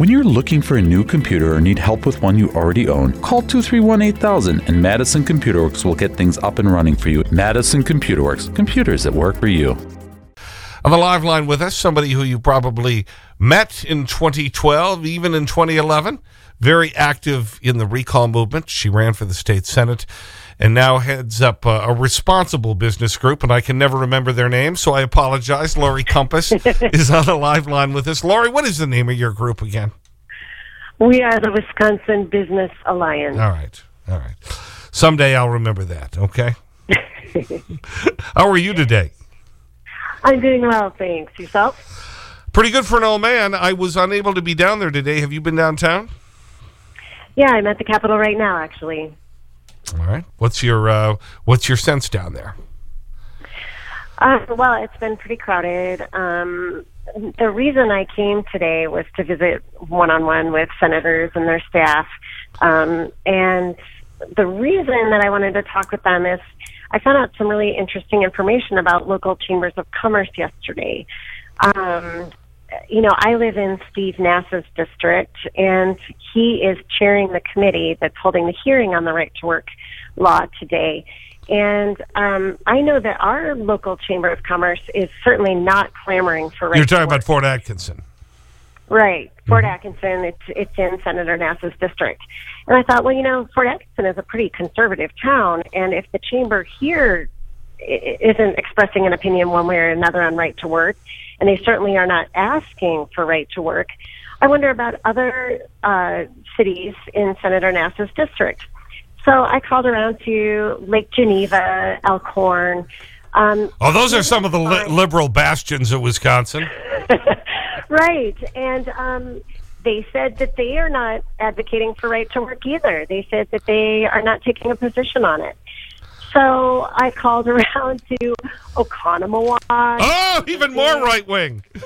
When you're looking for a new computer or need help with one you already own, call 231 8000 and Madison Computer Works will get things up and running for you. Madison Computer Works, computers that work for you. On the live line with us, somebody who you probably met in 2012, even in 2011. Very active in the recall movement. She ran for the state senate and now heads up a, a, responsible business group, and I can never remember their name, so I apologize. Lori Compas is on the live line with us. Lori, what is the name of your group again? We are the Wisconsin Business Alliance. All right. All right. Someday I'll remember that, okay? How are you today? I'm doing well, thanks. Yourself? Pretty good for an old man. I was unable to be down there today. Have you been downtown? Yeah, I'm at the Capitol right now, actually. All right. What's your uh, what's your sense down there? Uh, well, it's been pretty crowded. Um, the reason I came today was to visit one on one with senators and their staff. Um, and the reason that I wanted to talk with them is I found out some really interesting information about local chambers of commerce yesterday. Um, you know, I live in Steve Nass's district, and he is chairing the committee that's holding the hearing on the right to work law today. And um, I know that our local chamber of commerce is certainly not clamoring for right You're talking about Fort Atkinson. Right, Fort mm-hmm. Atkinson. It's it's in Senator Nass's district, and I thought, well, you know, Fort Atkinson is a pretty conservative town, and if the chamber here isn't expressing an opinion one way or another on right to work, and they certainly are not asking for right to work. I wonder about other uh, cities in Senator Nass's district. So I called around to Lake Geneva, Elkhorn. Um, oh, those are some of the li liberal bastions of Wisconsin. right. And um, they said that they are not advocating for right to work either. They said that they are not taking a position on it. So I called around to Oconomowoc. Oh, even more right wing.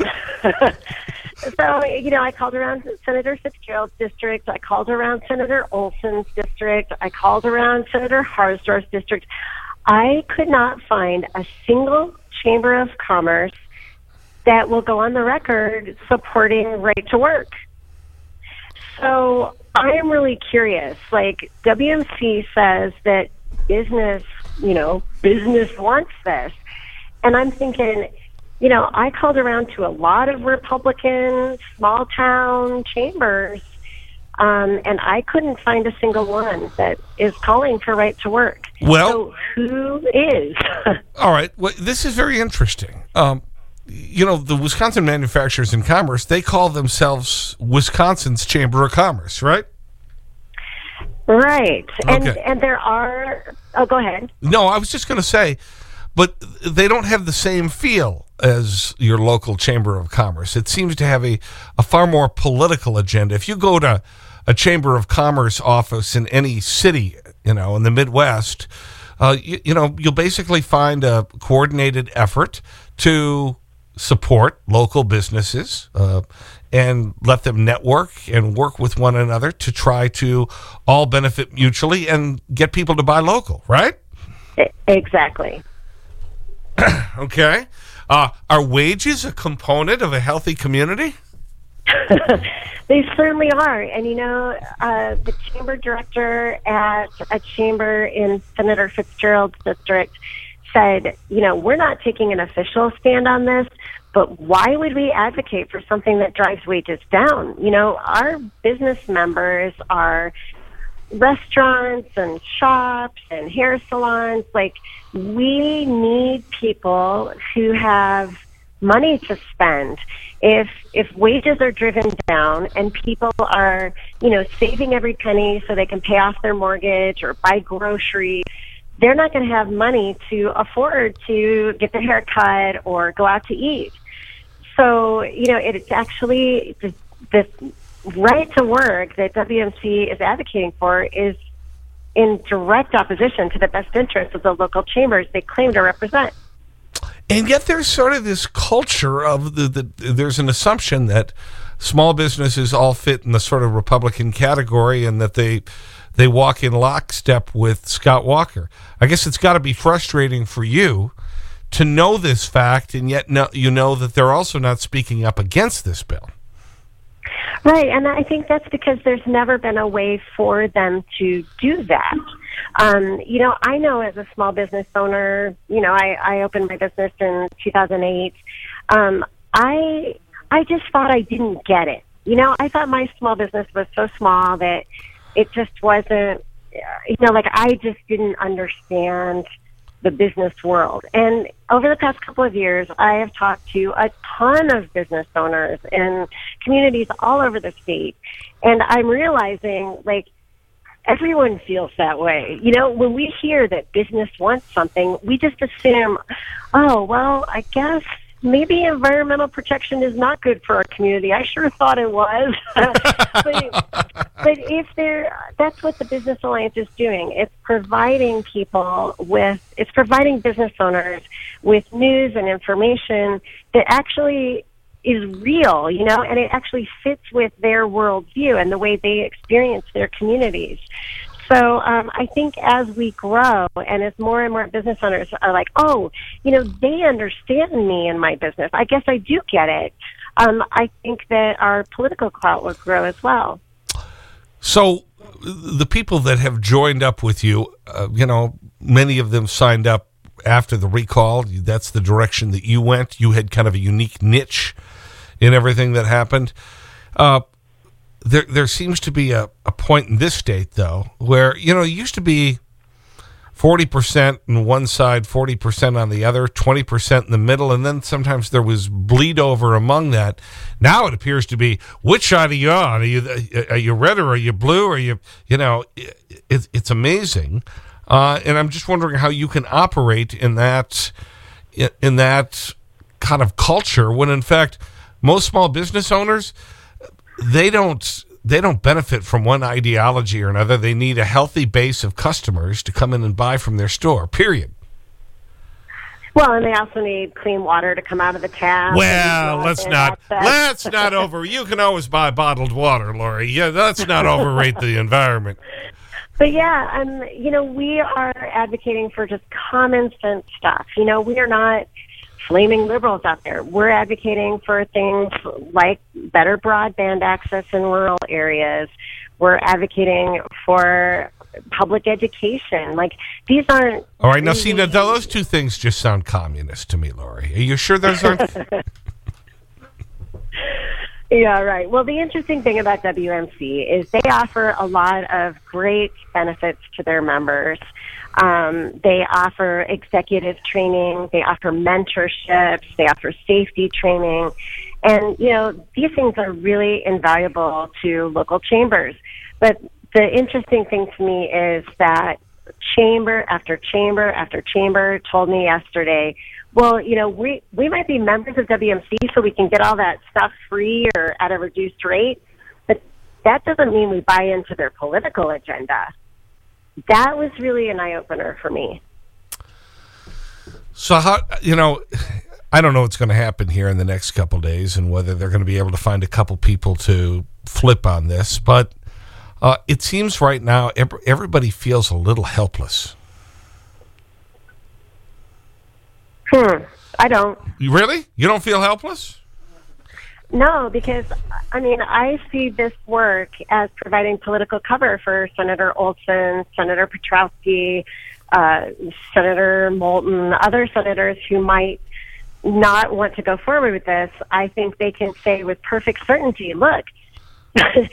so, you know, I called around Senator Fitzgerald's district. I called around Senator Olsen's district. I called around Senator Harsdorf's district. I could not find a single chamber of commerce that will go on the record supporting right to work. So I am really curious. Like WMC says that business, you know, business wants this. And I'm thinking, you know, I called around to a lot of Republican small town chambers, um, and I couldn't find a single one that is calling for right to work. Well, so who is? all right. Well, this is very interesting. Um, you know, the Wisconsin Manufacturers and Commerce, they call themselves Wisconsin's Chamber of Commerce, right? Right. And, okay. and there are, oh, go ahead. No, I was just going to say, but they don't have the same feel as your local Chamber of Commerce. It seems to have a, a far more political agenda. If you go to a Chamber of Commerce office in any city, you know, in the Midwest, uh, you, you know, you'll basically find a coordinated effort to support local businesses uh, and let them network and work with one another to try to all benefit mutually and get people to buy local, right? Exactly. okay. Uh, are wages a component of a healthy community? they certainly are. And, you know, uh, the chamber director at a chamber in Senator Fitzgerald's district said, you know, we're not taking an official stand on this, but why would we advocate for something that drives wages down? You know, our business members are restaurants and shops and hair salons. Like, we need people who have money to spend. If if wages are driven down and people are, you know, saving every penny so they can pay off their mortgage or buy groceries, they're not going to have money to afford to get their hair cut or go out to eat. So, you know, it's actually this, right to work that WMC is advocating for is in direct opposition to the best interests of the local chambers they claim to represent. And yet there's sort of this culture of the, the there's an assumption that small businesses all fit in the sort of Republican category and that they they walk in lockstep with Scott Walker. I guess it's got to be frustrating for you to know this fact and yet know, you know that they're also not speaking up against this bill. Right, and I think that's because there's never been a way for them to do that. Um, you know, I know as a small business owner, you know, I, I opened my business in 2008. Um, I I just thought I didn't get it. You know, I thought my small business was so small that it just wasn't. You know, like I just didn't understand the business world. And over the past couple of years, I have talked to a ton of business owners and communities all over the state. And I'm realizing, like, everyone feels that way. You know, when we hear that business wants something, we just assume, oh, well, I guess maybe environmental protection is not good for our community. I sure thought it was. but, but if they're, that's what the Business Alliance is doing. It's providing people with, it's providing business owners with news and information that actually is real, you know, and it actually fits with their worldview and the way they experience their communities. So um, I think as we grow and as more and more business owners are like, oh, you know, they understand me and my business. I guess I do get it. Um, I think that our political clout will grow as well. So the people that have joined up with you, uh, you know, many of them signed up after the recall. That's the direction that you went. You had kind of a unique niche in everything that happened. Uh, there, there seems to be a, a point in this state, though, where, you know, it used to be 40% on one side, 40% on the other, 20% in the middle, and then sometimes there was bleed over among that. Now it appears to be, which side are you on? Are you, are you red or are you blue? Are you, you know, it, it's amazing. Uh, and I'm just wondering how you can operate in that, in that kind of culture when in fact, most small business owners, they don't they don't benefit from one ideology or another. They need a healthy base of customers to come in and buy from their store, period. Well, and they also need clean water to come out of the tap. Well, let's not let's not over. You can always buy bottled water, Lori. Yeah, let's not overrate the environment. But yeah, um, you know, we are advocating for just common sense stuff. You know, we are not flaming liberals out there. We're advocating for things like better broadband access in rural areas. We're advocating for public education. Like these aren't. All right, now see, now, those two things just sound communist to me, Lori. Are you sure those aren't? yeah, right. Well, the interesting thing about WMC is they offer a lot of great benefits to their members. Um, they offer executive training. They offer mentorships. They offer safety training. And, you know, these things are really invaluable to local chambers. But the interesting thing to me is that chamber after chamber after chamber told me yesterday, well, you know, we, we might be members of WMC so we can get all that stuff free or at a reduced rate, but that doesn't mean we buy into their political agenda that was really an eye opener for me. So how, you know, I don't know what's going to happen here in the next couple days and whether they're going to be able to find a couple people to flip on this, but uh, it seems right now everybody feels a little helpless. Hmm. I don't. You really? You don't feel helpless? No, because I mean, I see this work as providing political cover for Senator Olsen, Senator Petrowski, uh, Senator Moulton, other senators who might not want to go forward with this. I think they can say with perfect certainty, look,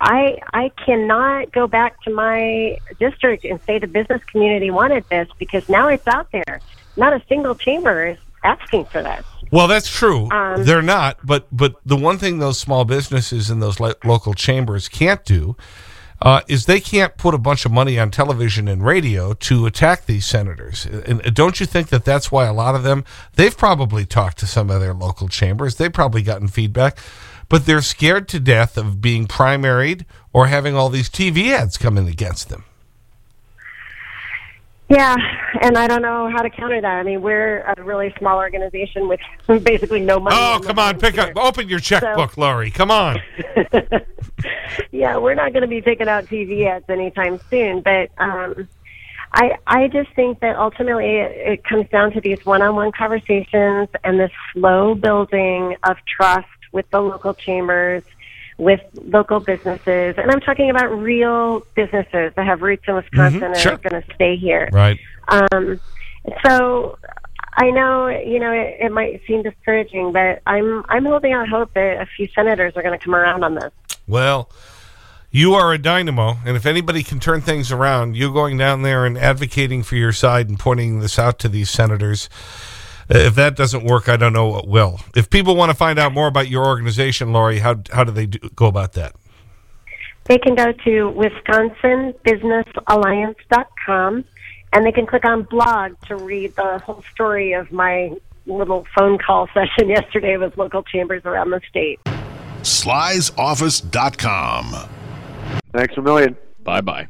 I I cannot go back to my district and say the business community wanted this because now it's out there. Not a single chamber is asking for this. Well, that's true. Um, They're not. But, but the one thing those small businesses and those local chambers can't do uh, is they can't put a bunch of money on television and radio to attack these senators. And don't you think that that's why a lot of them, they've probably talked to some of their local chambers. They've probably gotten feedback. But they're scared to death of being primaried or having all these TV ads coming against them. Yeah, and I don't know how to counter that. I mean, we're a really small organization with basically no money. Oh, come on, pick up, open your checkbook, so, Lori. Come on. yeah, we're not going to be taking out TV ads anytime soon, but um, I I just think that ultimately it, it comes down to these one-on-one conversations and this slow building of trust with the local chambers with local businesses, and I'm talking about real businesses that have roots in Wisconsin and sure. are going to stay here. Right. Um, so I know you know it, it might seem discouraging, but I'm I'm holding out hope that a few senators are going to come around on this. Well, you are a dynamo, and if anybody can turn things around, you going down there and advocating for your side and pointing this out to these senators. If that doesn't work, I don't know what will. If people want to find out more about your organization, Lori, how, how do they do, go about that? They can go to wisconsinbusinessalliance.com and they can click on blog to read the whole story of my little phone call session yesterday with local chambers around the state. slysoffice.com. Thanks a million. Bye bye.